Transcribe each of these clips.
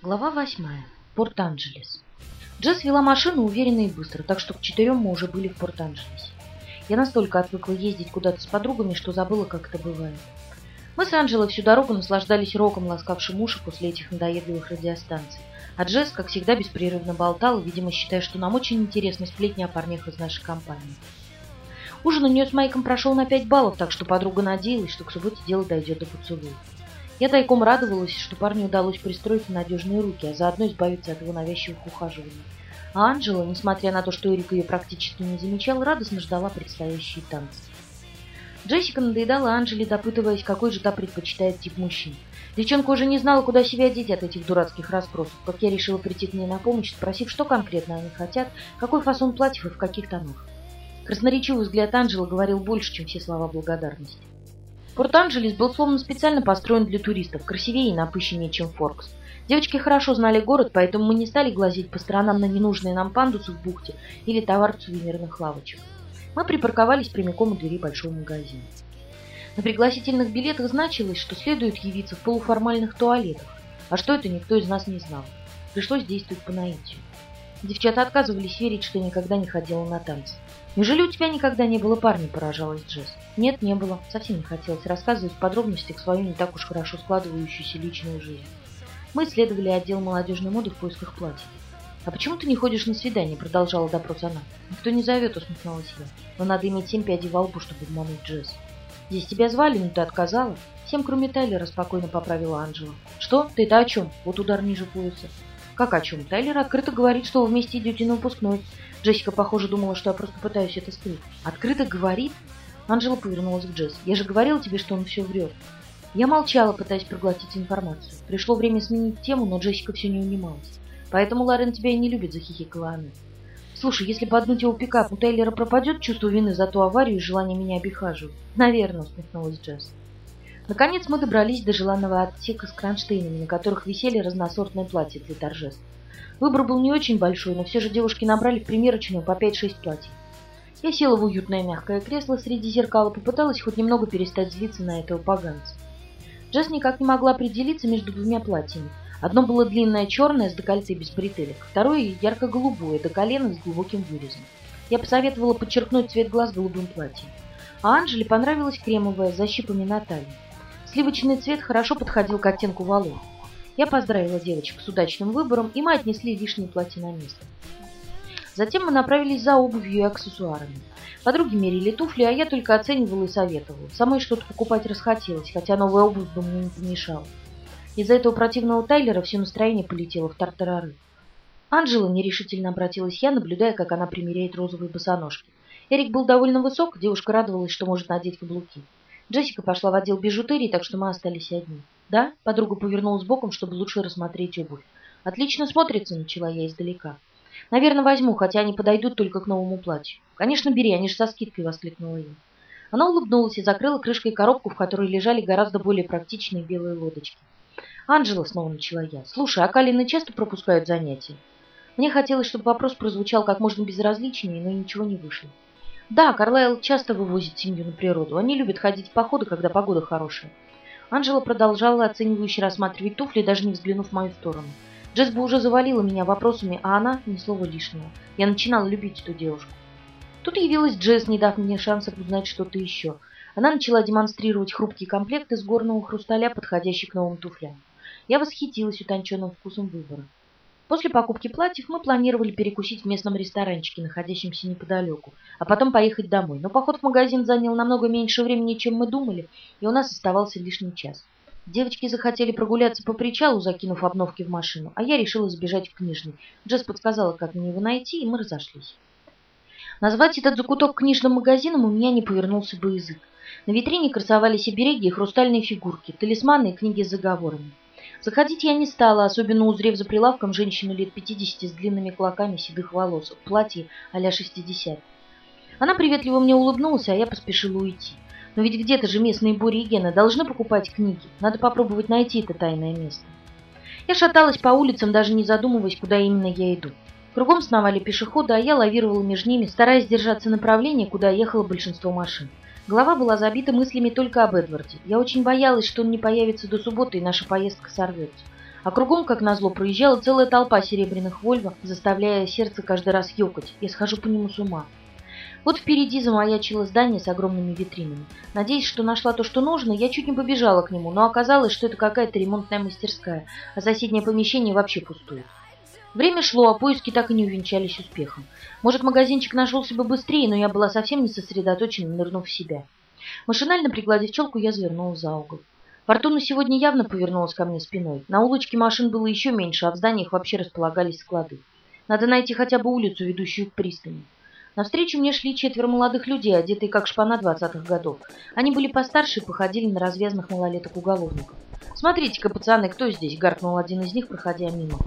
Глава восьмая. Порт-Анджелес. Джесс вела машину уверенно и быстро, так что к четырем мы уже были в Порт-Анджелесе. Я настолько отвыкла ездить куда-то с подругами, что забыла, как это бывает. Мы с Анджелой всю дорогу наслаждались роком, ласкавшим уши после этих надоедливых радиостанций. А Джесс, как всегда, беспрерывно болтал, видимо, считая, что нам очень интересны сплетни о парнях из нашей компании. Ужин у нее с Майком прошел на пять баллов, так что подруга надеялась, что к субботе дело дойдет до поцелуя. Я тайком радовалась, что парню удалось пристроить надежные руки, а заодно избавиться от его навязчивых ухаживаний. А Анжела, несмотря на то, что Эрик ее практически не замечал, радостно ждала предстоящие танцы. Джессика надоедала Анжеле, допытываясь, какой же та предпочитает тип мужчин. Девчонка уже не знала, куда себя деть от этих дурацких расспросов, как я решила прийти к ней на помощь, спросив, что конкретно они хотят, какой фасон платьев и в каких тонах. Красноречивый взгляд Анжелы говорил больше, чем все слова благодарности. Порт-Анджелес был словно специально построен для туристов, красивее и напыщеннее, чем Форкс. Девочки хорошо знали город, поэтому мы не стали глазеть по сторонам на ненужные нам пандусы в бухте или товар в сувенирных лавочек. Мы припарковались прямиком у двери большого магазина. На пригласительных билетах значилось, что следует явиться в полуформальных туалетах, а что это никто из нас не знал. Пришлось действовать по наитию. Девчата отказывались верить, что никогда не ходила на танцы. «Неужели у тебя никогда не было парня?» – поражалась Джесс. «Нет, не было. Совсем не хотелось рассказывать в подробностях свою не так уж хорошо складывающуюся личную жизнь. Мы исследовали отдел молодежной моды в поисках платьев. «А почему ты не ходишь на свидание?» – продолжала допрос она. «Никто не зовет», – усмехнулась я. «Но надо иметь семь пядей во лбу, чтобы обмануть Джесс». «Здесь тебя звали, но ты отказала?» «Всем, кроме Тайлера», – спокойно поправила Анжела. «Что? Ты-то о чем?» Вот удар ниже пояса. «Как о чем?» Тайлер открыто говорит, что вместе идете на выпускной. Джессика, похоже, думала, что я просто пытаюсь это скрыть. Открыто говорит? Анжела повернулась к Джесс. Я же говорила тебе, что он все врет. Я молчала, пытаясь проглотить информацию. Пришло время сменить тему, но Джессика все не унималась. Поэтому Ларен тебя и не любит, захихикала она. Слушай, если поднуть его пикап, у Тейлера пропадет чувство вины за ту аварию и желание меня обихаживать? Наверное, усмехнулась Джесс. Наконец мы добрались до желанного отсека с кронштейнами, на которых висели разносортные платья для торжеств. Выбор был не очень большой, но все же девушки набрали в примерочную по 5-6 платьев. Я села в уютное мягкое кресло среди зеркал и попыталась хоть немного перестать злиться на этого поганца. Джесс никак не могла определиться между двумя платьями. Одно было длинное черное с декольте без бретелек, второе ярко-голубое до колена с глубоким вырезом. Я посоветовала подчеркнуть цвет глаз голубым платьем. А Анжеле понравилось кремовое с защипами на талии. Сливочный цвет хорошо подходил к оттенку волос. Я поздравила девочек с удачным выбором, и мы отнесли лишние платья на место. Затем мы направились за обувью и аксессуарами. Подруги мерили туфли, а я только оценивала и советовала. Самой что-то покупать расхотелось, хотя новая обувь бы мне не помешала. Из-за этого противного Тайлера все настроение полетело в тартарары. Анжела нерешительно обратилась я, наблюдая, как она примеряет розовые босоножки. Эрик был довольно высок, девушка радовалась, что может надеть каблуки. Джессика пошла в отдел бижутерии, так что мы остались одни. «Да?» – подруга повернулась боком, чтобы лучше рассмотреть обувь. «Отлично смотрится», – начала я издалека. «Наверное, возьму, хотя они подойдут только к новому платью». «Конечно, бери, они же со скидкой», – воскликнула я. Она улыбнулась и закрыла крышкой коробку, в которой лежали гораздо более практичные белые лодочки. «Анжела», – снова начала я, – «слушай, а Калины часто пропускают занятия?» Мне хотелось, чтобы вопрос прозвучал как можно безразличнее, но ничего не вышло. Да, Карлайл часто вывозит семью на природу. Они любят ходить в походы, когда погода хорошая. Анжела продолжала оценивающе рассматривать туфли, даже не взглянув в мою сторону. Джесс бы уже завалила меня вопросами, а она ни слова лишнего. Я начинала любить эту девушку. Тут явилась Джесс, не дав мне шанса узнать что-то еще. Она начала демонстрировать хрупкий комплект из горного хрусталя, подходящий к новым туфлям. Я восхитилась утонченным вкусом выбора. После покупки платьев мы планировали перекусить в местном ресторанчике, находящемся неподалеку, а потом поехать домой. Но поход в магазин занял намного меньше времени, чем мы думали, и у нас оставался лишний час. Девочки захотели прогуляться по причалу, закинув обновки в машину, а я решила сбежать в книжный. Джесс подсказала, как мне его найти, и мы разошлись. Назвать этот закуток книжным магазином у меня не повернулся бы язык. На витрине красовались обереги и хрустальные фигурки, талисманы и книги с заговорами. Заходить я не стала, особенно узрев за прилавком женщину лет пятидесяти с длинными клоками седых волос, в платье а-ля шестьдесят. Она приветливо мне улыбнулась, а я поспешила уйти. Но ведь где-то же местные Гена должны покупать книги. Надо попробовать найти это тайное место. Я шаталась по улицам, даже не задумываясь, куда именно я иду. Кругом сновали пешеходы, а я лавировала между ними, стараясь держаться направления, куда ехало большинство машин. Голова была забита мыслями только об Эдварде. Я очень боялась, что он не появится до субботы, и наша поездка сорвется. А кругом, как назло, проезжала целая толпа серебряных Вольво, заставляя сердце каждый раз ёкать. Я схожу по нему с ума. Вот впереди замаячило здание с огромными витринами. Надеясь, что нашла то, что нужно, я чуть не побежала к нему, но оказалось, что это какая-то ремонтная мастерская, а соседнее помещение вообще пустует. Время шло, а поиски так и не увенчались успехом. Может, магазинчик нашелся бы быстрее, но я была совсем не сосредоточена, нырнув в себя. Машинально пригладив челку, я завернула за угол. Фортуна сегодня явно повернулась ко мне спиной. На улочке машин было еще меньше, а в зданиях вообще располагались склады. Надо найти хотя бы улицу, ведущую к пристани. Навстречу мне шли четверо молодых людей, одетые как шпана двадцатых годов. Они были постарше и походили на развязных малолеток-уголовников. «Смотрите-ка, пацаны, кто здесь?» — гаркнул один из них, проходя мимо.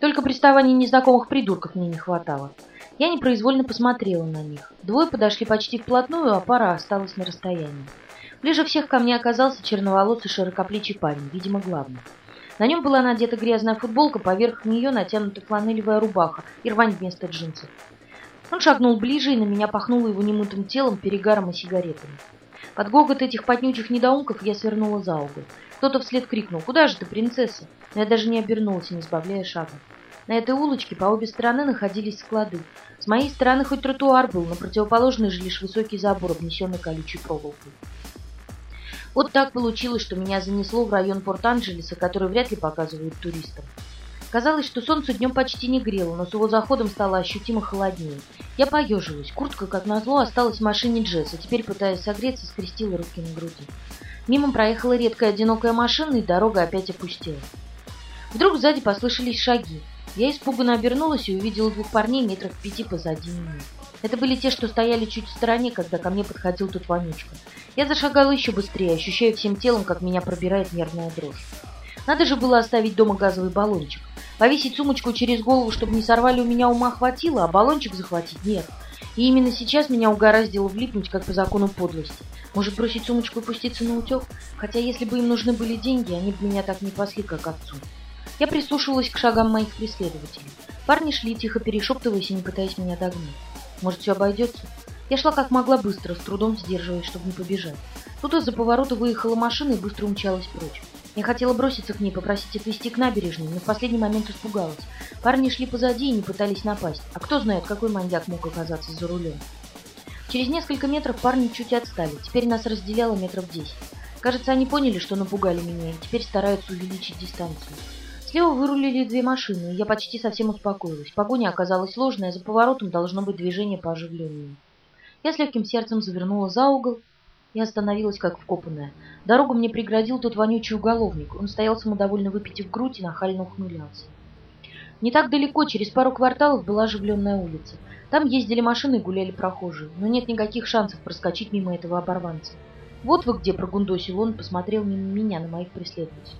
Только приставаний незнакомых придурков мне не хватало. Я непроизвольно посмотрела на них. Двое подошли почти вплотную, а пара осталась на расстоянии. Ближе всех ко мне оказался черноволосый широкоплечий парень, видимо, главный. На нем была надета грязная футболка, поверх нее натянута фланелевая рубаха и рвань вместо джинсов. Он шагнул ближе, и на меня пахнуло его немытым телом, перегаром и сигаретами. Под гогот этих потнючих недоумков я свернула за угол. Кто-то вслед крикнул «Куда же ты, принцесса?» Но я даже не обернулась, не сбавляя шага. На этой улочке по обе стороны находились склады. С моей стороны хоть тротуар был, на противоположной же лишь высокий забор, обнесенный колючей проволокой. Вот так получилось, что меня занесло в район Порт-Анджелеса, который вряд ли показывают туристам. Казалось, что солнце днем почти не грело, но с его заходом стало ощутимо холоднее. Я поежилась. Куртка, как назло, осталась в машине Джесс, а теперь, пытаясь согреться, скрестила руки на груди. Мимо проехала редкая одинокая машина, и дорога опять опустела. Вдруг сзади послышались шаги. Я испуганно обернулась и увидела двух парней метров пяти позади меня. Это были те, что стояли чуть в стороне, когда ко мне подходил тут вонючка. Я зашагала еще быстрее, ощущая всем телом, как меня пробирает нервная дрожь. Надо же было оставить дома газовый баллончик. Повесить сумочку через голову, чтобы не сорвали у меня ума хватило, а баллончик захватить нет. И именно сейчас меня угораздило влипнуть, как по закону подлости. Может, бросить сумочку и пуститься на утек? Хотя, если бы им нужны были деньги, они бы меня так не пасли, как отцу. Я прислушивалась к шагам моих преследователей. Парни шли, тихо перешептываясь и не пытаясь меня догнать. Может, все обойдется? Я шла как могла быстро, с трудом сдерживаясь, чтобы не побежать. Тут из-за поворота выехала машина и быстро умчалась прочь. Я хотела броситься к ней, попросить отвезти к набережной, но в последний момент испугалась. Парни шли позади и не пытались напасть. А кто знает, какой маньяк мог оказаться за рулем. Через несколько метров парни чуть отстали. Теперь нас разделяло метров десять. Кажется, они поняли, что напугали меня, и теперь стараются увеличить дистанцию. Слева вырулили две машины, и я почти совсем успокоилась. Погоня оказалась сложной, а за поворотом должно быть движение по оживлению. Я с легким сердцем завернула за угол и остановилась как вкопанная. Дорогу мне преградил тот вонючий уголовник. Он стоял самодовольно выпитив грудь и нахально ухмылялся. Не так далеко, через пару кварталов, была оживленная улица. Там ездили машины и гуляли прохожие, но нет никаких шансов проскочить мимо этого оборванца. Вот вы где, прогундосил он, посмотрел мимо меня на моих преследователей.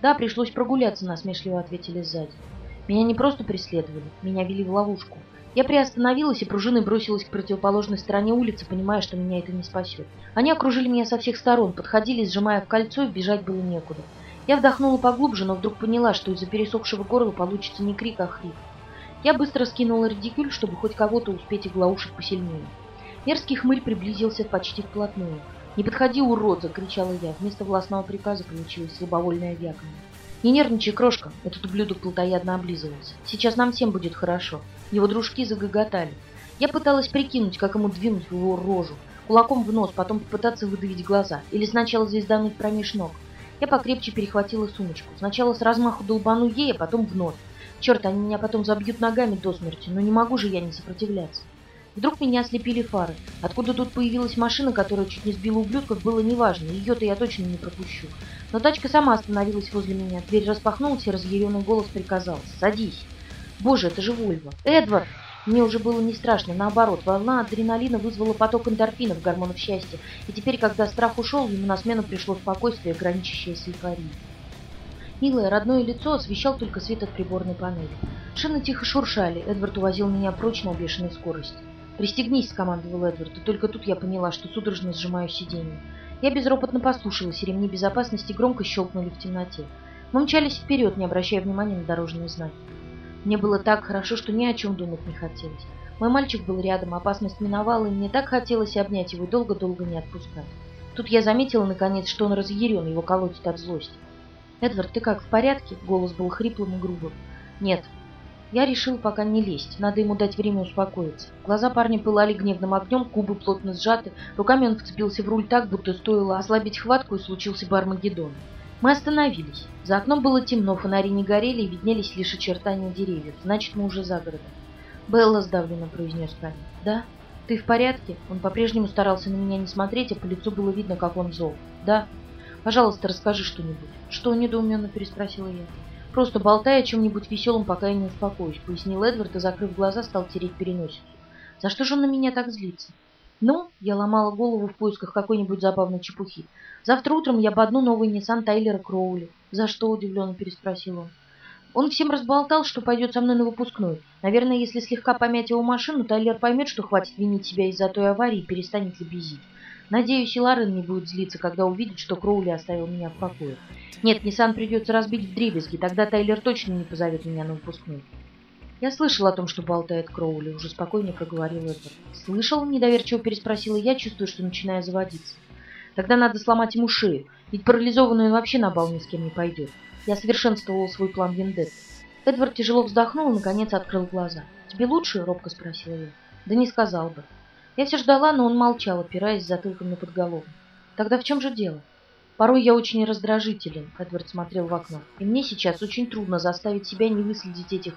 Да, пришлось прогуляться, насмешливо ответили сзади. Меня не просто преследовали, меня вели в ловушку. Я приостановилась и пружиной бросилась к противоположной стороне улицы, понимая, что меня это не спасет. Они окружили меня со всех сторон, подходили, сжимая в кольцо, и бежать было некуда. Я вдохнула поглубже, но вдруг поняла, что из-за пересохшего горла получится не крик, а хрип. Я быстро скинула редикюль, чтобы хоть кого-то успеть иглоушить посильнее. Мерзкий хмырь приблизился почти вплотную. «Не подходи, урод!» — закричала я. Вместо властного приказа получилось слабовольное вяканье. «Не нервничай, крошка!» — этот ублюдок плотоядно облизывался. «Сейчас нам всем будет хорошо!» Его дружки загоготали. Я пыталась прикинуть, как ему двинуть в его рожу. Кулаком в нос, потом попытаться выдавить глаза. Или сначала звездануть промеж ног. Я покрепче перехватила сумочку. Сначала с размаху долбану ей, а потом в нос. Черт, они меня потом забьют ногами до смерти, но не могу же я не сопротивляться. Вдруг меня ослепили фары. Откуда тут появилась машина, которая чуть не сбила ублюдков, было неважно. Ее-то я точно не пропущу. Но тачка сама остановилась возле меня. Дверь распахнулась, и разъяренный голос приказал «Садись». «Боже, это же Вольва!» «Эдвард!» Мне уже было не страшно, наоборот, волна адреналина вызвала поток эндорфинов, гормонов счастья, и теперь, когда страх ушел, ему на смену пришло спокойствие, граничащее с эйфорией. Милое родное лицо освещал только свет от приборной панели. Шины тихо шуршали, Эдвард увозил меня прочь на бешеной скорости. «Пристегнись», — скомандовал Эдвард, и только тут я поняла, что судорожно сжимаю сиденье. Я безропотно послушалась, и ремни безопасности громко щелкнули в темноте. Мы мчались вперед, не обращая внимания на дорожные знаки. Мне было так хорошо, что ни о чем думать не хотелось. Мой мальчик был рядом, опасность миновала, и мне так хотелось обнять его и долго-долго не отпускать. Тут я заметила, наконец, что он разъярен, его колотит от злости. «Эдвард, ты как, в порядке?» Голос был хриплым и грубым. «Нет». Я решил пока не лезть, надо ему дать время успокоиться. Глаза парня пылали гневным огнем, губы плотно сжаты, руками он вцепился в руль так, будто стоило ослабить хватку и случился бы. Мы остановились. За окном было темно, фонари не горели и виднелись лишь очертания деревьев. Значит, мы уже за городом. «Белла», — сдавленно произнес парень. «Да? Ты в порядке?» Он по-прежнему старался на меня не смотреть, а по лицу было видно, как он зол. «Да?» «Пожалуйста, расскажи что-нибудь». «Что?» — недоуменно переспросила я. «Просто болтай о чем-нибудь веселом, пока я не успокоюсь», — пояснил Эдвард и, закрыв глаза, стал тереть переносицу. «За что же он на меня так злится?» «Ну?» — я ломала голову в поисках какой-нибудь забавной чепухи. «Завтра утром я бодну новый Ниссан Тайлера Кроули». «За что?» — удивленно переспросил он. Он всем разболтал, что пойдет со мной на выпускной. Наверное, если слегка помять его машину, Тайлер поймет, что хватит винить себя из-за той аварии и перестанет лебезить. Надеюсь, и Лорен не будет злиться, когда увидит, что Кроули оставил меня в покое. Нет, Ниссан придется разбить в дребезги, тогда Тайлер точно не позовет меня на выпускной. Я слышал о том, что болтает Кроули, уже спокойнее проговорил Эдвард. Слышал? Недоверчиво переспросила я, чувствую, что начинаю заводиться. Тогда надо сломать ему шею, ведь парализованный он вообще на бал ни с кем не пойдет. Я совершенствовал свой план вендетты. Эдвард тяжело вздохнул и, наконец, открыл глаза. «Тебе лучше?» — робко спросила я. «Да не сказал бы». Я все ждала, но он молчал, опираясь затылком на подголовник. Тогда в чем же дело? Порой я очень раздражителен, Эдвард смотрел в окно. И мне сейчас очень трудно заставить себя не выследить этих...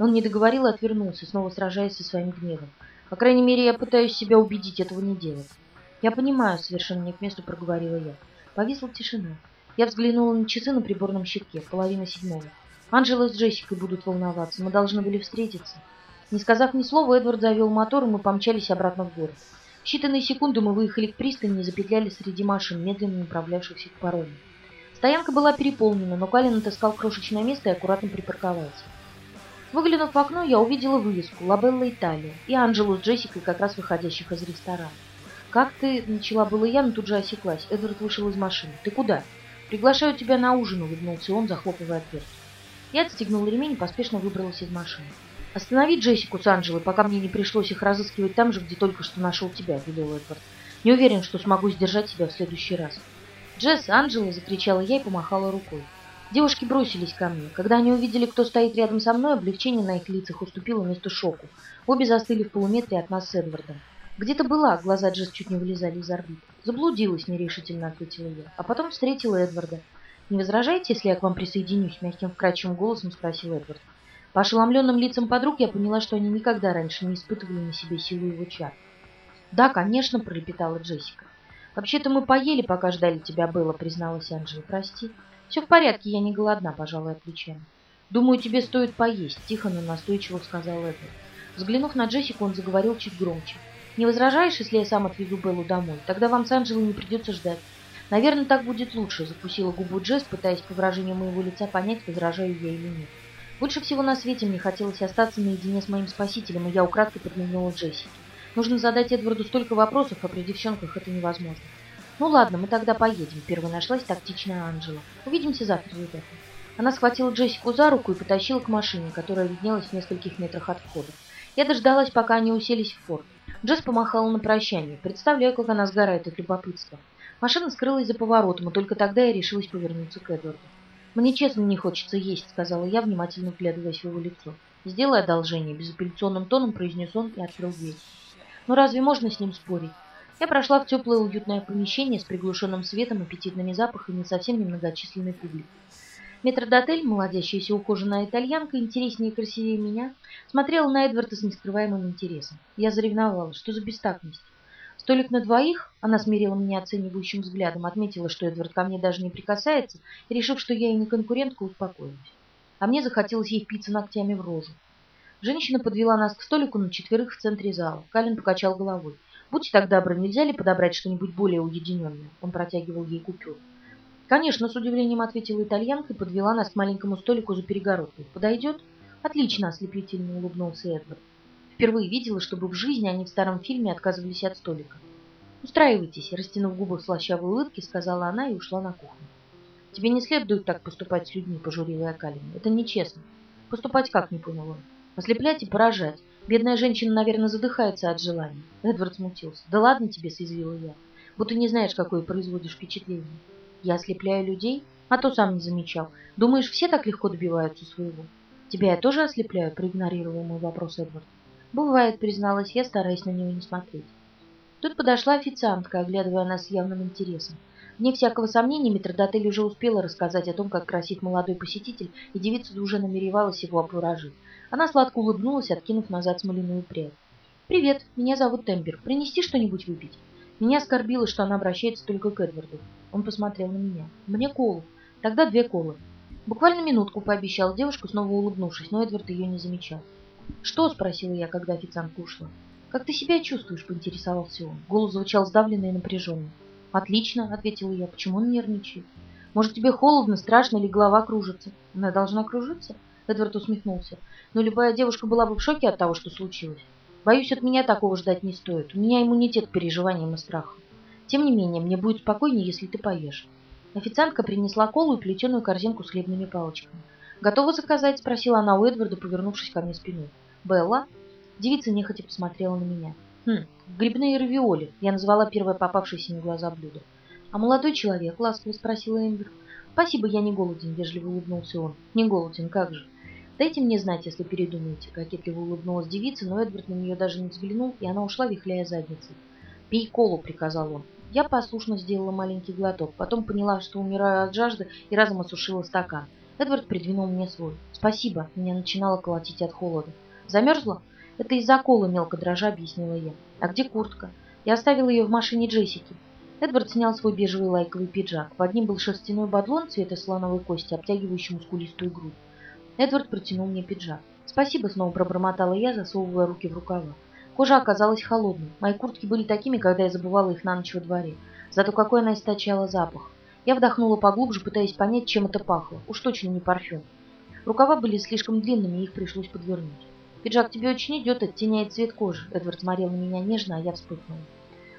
Он не договорил и отвернулся, снова сражаясь со своим гневом. По крайней мере, я пытаюсь себя убедить этого не делать. Я понимаю, совершенно не к месту проговорила я. Повисла тишина. Я взглянула на часы на приборном щитке, половина седьмого. Анжела с Джессикой будут волноваться, мы должны были встретиться. Не сказав ни слова, Эдвард завел мотор, и мы помчались обратно в город. В считанные секунды мы выехали к пристани и запетляли среди машин, медленно направлявшихся к парому. Стоянка была переполнена, но Калин отыскал крошечное место и аккуратно припарковался. Выглянув в окно, я увидела вывеску «Лабелла Италия» и Анжелу с Джессикой, как раз выходящих из ресторана. «Как ты?» — начала было я, но тут же осеклась. Эдвард вышел из машины. «Ты куда?» «Приглашаю тебя на ужин», — улыбнулся он, захлопывая дверь. Я отстегнула ремень и поспешно выбралась из машины. «Останови Джессику с Анджелой, пока мне не пришлось их разыскивать там же, где только что нашел тебя», — велел Эдвард. «Не уверен, что смогу сдержать себя в следующий раз». «Джесс, Анджела!» — закричала я и помахала рукой. Девушки бросились ко мне. Когда они увидели, кто стоит рядом со мной, облегчение на их лицах уступило место шоку. Обе застыли в полуметре от нас с Эдвардом. «Где-то была», — глаза Джесс чуть не вылезали из орбит. «Заблудилась», — нерешительно ответила я. А потом встретила Эдварда. «Не возражаете, если я к вам присоединюсь?» — мягким вкрадчивым голосом спросил Эдвард. По ошеломленным лицам подруг я поняла, что они никогда раньше не испытывали на себе силу его чар. «Да, конечно», — пролепетала Джессика. «Вообще-то мы поели, пока ждали тебя, было», — призналась Анжела. «Прости». «Все в порядке, я не голодна», — пожалуй, плечами. «Думаю, тебе стоит поесть», — тихо, но настойчиво сказал Эдвард. Взглянув на Джессику, он заговорил чуть громче. «Не возражаешь, если я сам отвезу Беллу домой? Тогда вам с Анжелой не придется ждать». «Наверное, так будет лучше», — закусила губу Джесс, пытаясь по выражению моего лица понять, возражаю я или нет. Больше всего на свете мне хотелось остаться наедине с моим спасителем, и я украдкой подмигнула Джессике. Нужно задать Эдварду столько вопросов, а при девчонках это невозможно. Ну ладно, мы тогда поедем. Первой нашлась тактичная Анжела. Увидимся завтра, ребята. Она схватила Джессику за руку и потащила к машине, которая виднелась в нескольких метрах от входа. Я дождалась, пока они уселись в форт. Джесс помахала на прощание. Представляю, как она сгорает от любопытства. Машина скрылась за поворотом, и только тогда я решилась повернуться к Эдварду. «Мне честно не хочется есть», — сказала я, внимательно вглядываясь в его лицо. «Сделай одолжение», — безапелляционным тоном произнес он и открыл дверь. «Ну разве можно с ним спорить?» Я прошла в теплое уютное помещение с приглушенным светом, аппетитными запахами и совсем немногочисленной публикой. Метродотель, молодящаяся ухоженная итальянка, интереснее и красивее меня, смотрела на Эдварда с нескрываемым интересом. Я заревновала. Что за бестактность? Столик на двоих, она смирила меня оценивающим взглядом, отметила, что Эдвард ко мне даже не прикасается, и, решив, что я и не конкурентка, успокоилась. А мне захотелось ей впиться ногтями в рожу. Женщина подвела нас к столику на четверых в центре зала. Калин покачал головой. «Будьте так добры, нельзя ли подобрать что-нибудь более уединенное?» Он протягивал ей купюру. «Конечно», — с удивлением ответила итальянка и подвела нас к маленькому столику за перегородкой. «Подойдет?» «Отлично», — ослепительно улыбнулся Эдвард. Впервые видела, чтобы в жизни они в старом фильме отказывались от столика. «Устраивайтесь», — растянув губы в слащавой улыбке, сказала она и ушла на кухню. «Тебе не следует так поступать с людьми», — пожурила я Калина. «Это нечестно». «Поступать как?» — не понял он. «Ослеплять и поражать. Бедная женщина, наверное, задыхается от желания». Эдвард смутился. «Да ладно тебе», — съязвила я. «Будто не знаешь, какое производишь впечатление». «Я ослепляю людей?» А то сам не замечал. Думаешь, все так легко добиваются своего? Тебя я тоже ослепляю, проигнорировал мой вопрос Эдвард. Бывает, призналась я, стараясь на нее не смотреть. Тут подошла официантка, оглядывая нас с явным интересом. Вне всякого сомнения, метрдотель уже успела рассказать о том, как красив молодой посетитель, и девица уже намеревалась его обворожить. Она сладко улыбнулась, откинув назад смоляную прядь. «Привет, меня зовут Тембер. Принести что-нибудь выпить?» Меня оскорбило, что она обращается только к Эдварду. Он посмотрел на меня. «Мне колу. Тогда две колы». Буквально минутку пообещал девушку, снова улыбнувшись, но Эдвард ее не замечал. «Что?» – спросила я, когда официантка ушла. «Как ты себя чувствуешь?» – поинтересовался он. Голос звучал сдавленно и напряженно. «Отлично», — ответила я. «Почему он нервничает? Может, тебе холодно, страшно или голова кружится?» «Она должна кружиться?» Эдвард усмехнулся. «Но любая девушка была бы в шоке от того, что случилось. Боюсь, от меня такого ждать не стоит. У меня иммунитет к переживаниям и страху. Тем не менее, мне будет спокойнее, если ты поешь». Официантка принесла колу и плетеную корзинку с хлебными палочками. «Готова заказать?» – спросила она у Эдварда, повернувшись ко мне спиной. «Белла?» Девица нехотя посмотрела на меня. Хм, грибные равиоли. Я назвала первое попавшееся на глаза блюдо. А молодой человек, ласково спросила Эмбер. Спасибо, я не голоден, вежливо улыбнулся он. Не голоден, как же. Дайте мне знать, если передумаете. Кокетливо улыбнулась девица, но Эдвард на нее даже не взглянул, и она ушла, вихляя задницей. «Пей колу», — приказал он. Я послушно сделала маленький глоток, потом поняла, что умираю от жажды, и разом осушила стакан. Эдвард придвинул мне свой. «Спасибо», — меня начинало колотить от холода. «Замерзла?» «Это из-за колы мелко дрожа», — объяснила я. «А где куртка?» Я оставила ее в машине Джессики. Эдвард снял свой бежевый лайковый пиджак. Под ним был шерстяной бадлон цвета слоновой кости, обтягивающий мускулистую грудь. Эдвард протянул мне пиджак. «Спасибо», — снова пробормотала я, засовывая руки в рукава. Кожа оказалась холодной. Мои куртки были такими, когда я забывала их на ночь во дворе. Зато какой она источала запах. Я вдохнула поглубже, пытаясь понять, чем это пахло. Уж точно не парфюм. Рукава были слишком длинными, их пришлось подвернуть. «Пиджак тебе очень идет, оттеняет цвет кожи». Эдвард смотрел на меня нежно, а я вспыхнула.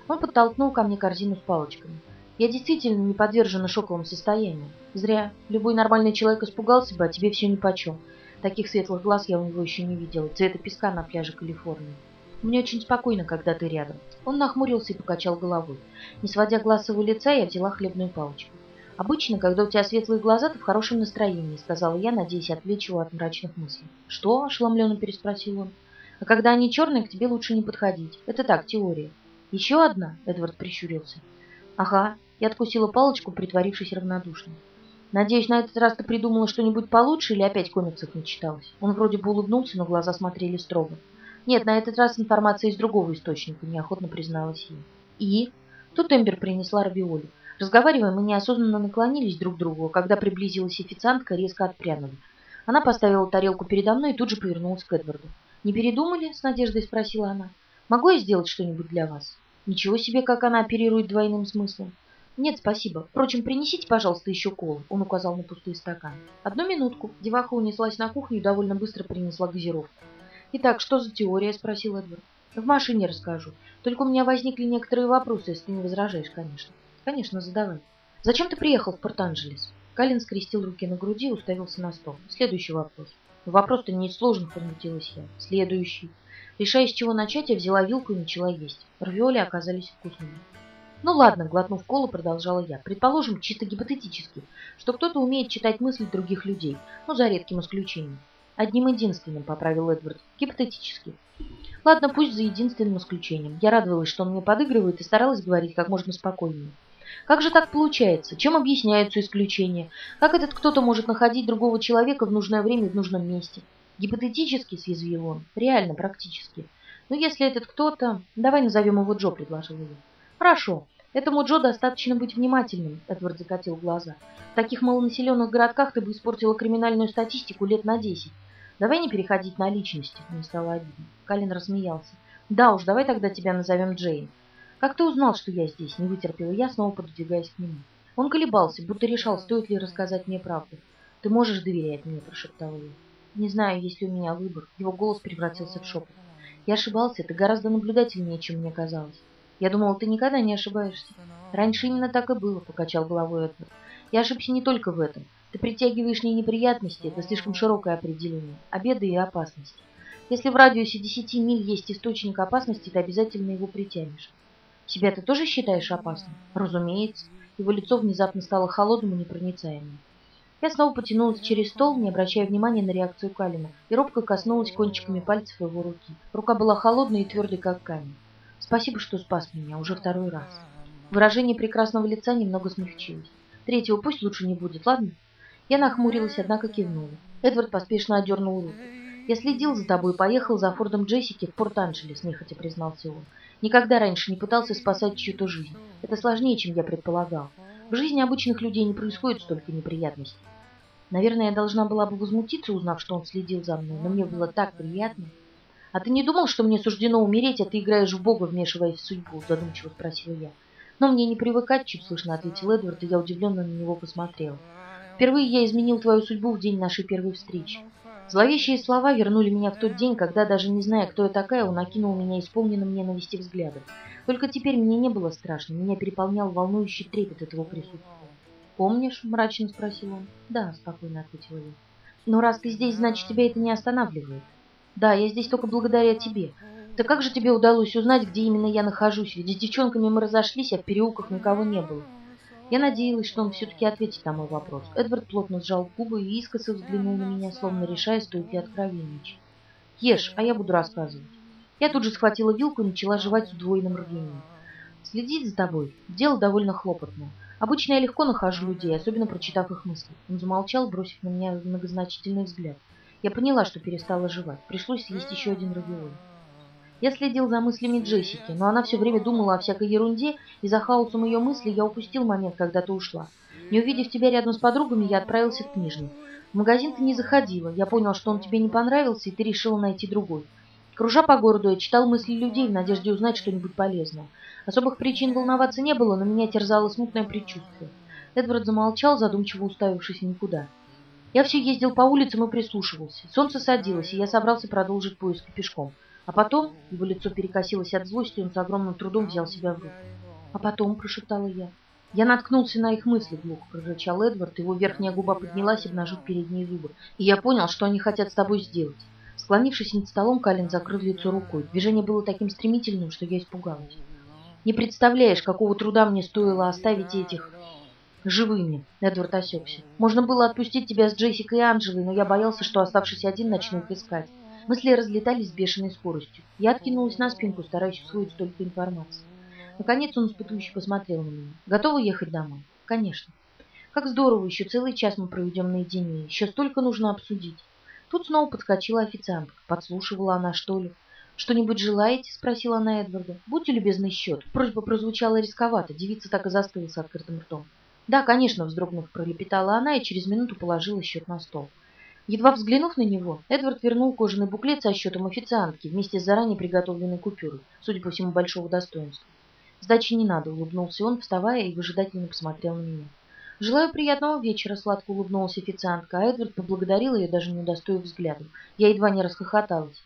Он подтолкнул ко мне корзину с палочками. Я действительно не подвержена шоковому состоянию. Зря. Любой нормальный человек испугался бы, а тебе все нипочем. Таких светлых глаз я у него еще не видела. Цвета песка на пляже Калифорнии. Мне очень спокойно, когда ты рядом. Он нахмурился и покачал головой. Не сводя глаз с его лица, я взяла хлебную палочку. «Обычно, когда у тебя светлые глаза, ты в хорошем настроении», — сказала я, надеясь отвлечь его от мрачных мыслей. «Что?» — ошеломленно переспросил он. «А когда они черные, к тебе лучше не подходить. Это так, теория». «Еще одна?» — Эдвард прищурился. «Ага». Я откусила палочку, притворившись равнодушным. «Надеюсь, на этот раз ты придумала что-нибудь получше или опять комиксов не читалась?» Он вроде бы улыбнулся, но глаза смотрели строго. «Нет, на этот раз информация из другого источника», — неохотно призналась я. «И?» Тут Эмбер принесла равиоли. Разговаривая, мы неосознанно наклонились друг к другу, когда приблизилась официантка, резко отпрянули. Она поставила тарелку передо мной и тут же повернулась к Эдварду. «Не передумали?» — с надеждой спросила она. «Могу я сделать что-нибудь для вас?» Ничего себе, как она оперирует двойным смыслом. «Нет, спасибо. Впрочем, принесите, пожалуйста, еще колу», — он указал на пустые стаканы. «Одну минутку». Деваха унеслась на кухню и довольно быстро принесла газировку. «Итак, что за теория?» — спросил Эдвард. «В машине расскажу. Только у меня возникли некоторые вопросы, если ты не возражаешь, конечно». Конечно, задавай. Зачем ты приехал в Порт-Анджелес? Калин скрестил руки на груди и уставился на стол. Следующий вопрос. Вопрос-то не возмутилась я. Следующий. Решая, с чего начать, я взяла вилку и начала есть. Равиоли оказались вкусными. Ну ладно, глотнув колу, продолжала я. Предположим, чисто гипотетически, что кто-то умеет читать мысли других людей, ну, за редким исключением. Одним единственным, поправил Эдвард. Гипотетически. Ладно, пусть за единственным исключением. Я радовалась, что он мне подыгрывает и старалась говорить как можно спокойнее. Как же так получается? Чем объясняются исключения? Как этот кто-то может находить другого человека в нужное время и в нужном месте? Гипотетически, съязвил он. Реально, практически. Но если этот кто-то... Давай назовем его Джо, предложил я. Хорошо. Этому Джо достаточно быть внимательным, Эдвард закатил глаза. В таких малонаселенных городках ты бы испортила криминальную статистику лет на десять. Давай не переходить на личности, не стало обидно. Калин рассмеялся. Да уж, давай тогда тебя назовем Джейн. «Как ты узнал, что я здесь?» – не вытерпела я, снова подвигаясь к нему. Он колебался, будто решал, стоит ли рассказать мне правду. «Ты можешь доверять мне?» – прошептала я. «Не знаю, есть ли у меня выбор». Его голос превратился в шепот. «Я ошибался, ты гораздо наблюдательнее, чем мне казалось. Я думала, ты никогда не ошибаешься». «Раньше именно так и было», – покачал головой Эдвард. «Я ошибся не только в этом. Ты притягиваешь не неприятности, это слишком широкое определение, а беды и опасности. Если в радиусе десяти миль есть источник опасности, ты обязательно его притянешь. Себя ты тоже считаешь опасным? Разумеется. Его лицо внезапно стало холодным и непроницаемым. Я снова потянулась через стол, не обращая внимания на реакцию Калина, и робко коснулась кончиками пальцев его руки. Рука была холодной и твердой, как камень. «Спасибо, что спас меня, уже второй раз». Выражение прекрасного лица немного смягчилось. «Третьего пусть лучше не будет, ладно?» Я нахмурилась, однако кивнула. Эдвард поспешно одернул руку. «Я следил за тобой и поехал за Фордом Джессики в Порт-Анджелес», — нехотя признался он. «Никогда раньше не пытался спасать чью-то жизнь. Это сложнее, чем я предполагал. В жизни обычных людей не происходит столько неприятностей. Наверное, я должна была бы возмутиться, узнав, что он следил за мной, но мне было так приятно. «А ты не думал, что мне суждено умереть, а ты играешь в Бога, вмешиваясь в судьбу?» – задумчиво спросила я. «Но мне не привыкать», – чуть слышно ответил Эдвард, и я удивленно на него посмотрела. «Впервые я изменил твою судьбу в день нашей первой встречи. Зловещие слова вернули меня в тот день, когда, даже не зная, кто я такая, он окинул меня исполненным ненависти взглядом. Только теперь мне не было страшно, меня переполнял волнующий трепет этого присутствия. «Помнишь?» – мрачно спросил он. «Да», – спокойно ответила я. «Но раз ты здесь, значит, тебя это не останавливает». «Да, я здесь только благодаря тебе. Да как же тебе удалось узнать, где именно я нахожусь? Ведь с девчонками мы разошлись, а в переулках никого не было». Я надеялась, что он все-таки ответит на мой вопрос. Эдвард плотно сжал губы и искоса взглянул на меня, словно решая, стоит ли откровенничать. «Ешь, а я буду рассказывать». Я тут же схватила вилку и начала жевать с удвоенным рвением. «Следить за тобой – дело довольно хлопотное. Обычно я легко нахожу людей, особенно прочитав их мысли». Он замолчал, бросив на меня многозначительный взгляд. Я поняла, что перестала жевать. Пришлось съесть еще один равиоли. Я следил за мыслями Джессики, но она все время думала о всякой ерунде, и за хаосом ее мыслей я упустил момент, когда ты ушла. Не увидев тебя рядом с подругами, я отправился в книжный. В магазин ты не заходила. Я понял, что он тебе не понравился, и ты решила найти другой. Кружа по городу, я читал мысли людей в надежде узнать что-нибудь полезное. Особых причин волноваться не было, но меня терзало смутное предчувствие. Эдвард замолчал, задумчиво уставившись никуда. Я все ездил по улицам и прислушивался. Солнце садилось, и я собрался продолжить поиски пешком. А потом его лицо перекосилось от злости, и он с огромным трудом взял себя в руки. «А потом», — прошептала я, — «я наткнулся на их мысли», — глухо прорычал Эдвард, его верхняя губа поднялась, обнажив передние зубы. «И я понял, что они хотят с тобой сделать». Склонившись над столом, Калин закрыл лицо рукой. Движение было таким стремительным, что я испугалась. «Не представляешь, какого труда мне стоило оставить этих...» «Живыми», — Эдвард осекся. «Можно было отпустить тебя с Джессикой и Анджелой, но я боялся, что, оставшись один, начну их искать. Мысли разлетались с бешеной скоростью. Я откинулась на спинку, стараясь усвоить столько информации. Наконец он испытующе посмотрел на меня. «Готова ехать домой?» «Конечно». «Как здорово, еще целый час мы проведем наедине. Еще столько нужно обсудить». Тут снова подскочила официантка. Подслушивала она, что ли? «Что-нибудь желаете?» — спросила она Эдварда. «Будьте любезны, счет». Просьба прозвучала рисковато. Девица так и застыла с открытым ртом. «Да, конечно», — вздрогнув, пролепетала она и через минуту положила счет на стол. Едва взглянув на него, Эдвард вернул кожаный буклет со счетом официантки вместе с заранее приготовленной купюрой, судя по всему, большого достоинства. «Сдачи не надо», — улыбнулся он, вставая и выжидательно посмотрел на меня. «Желаю приятного вечера», — сладко улыбнулась официантка, а Эдвард поблагодарил ее, даже не удостоив взглядом. Я едва не расхохоталась.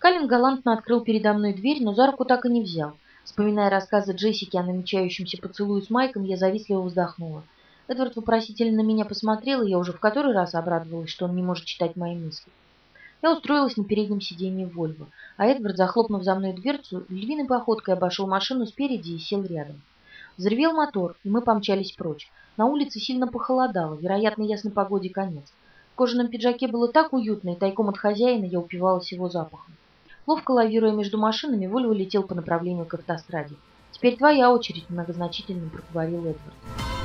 Калин галантно открыл передо мной дверь, но за руку так и не взял. Вспоминая рассказы Джессики о намечающемся поцелуе с Майком, я завистливо вздохнула. Эдвард вопросительно на меня посмотрел, и я уже в который раз обрадовалась, что он не может читать мои мысли. Я устроилась на переднем сиденье Вольво, а Эдвард, захлопнув за мной дверцу, львиной походкой обошел машину спереди и сел рядом. Взревел мотор, и мы помчались прочь. На улице сильно похолодало, вероятно, ясной погоде конец. В кожаном пиджаке было так уютно, и тайком от хозяина я упивалась его запахом. Ловко лавируя между машинами, Вольво летел по направлению к автостраде. «Теперь твоя очередь», — многозначительно проговорил Эдвард.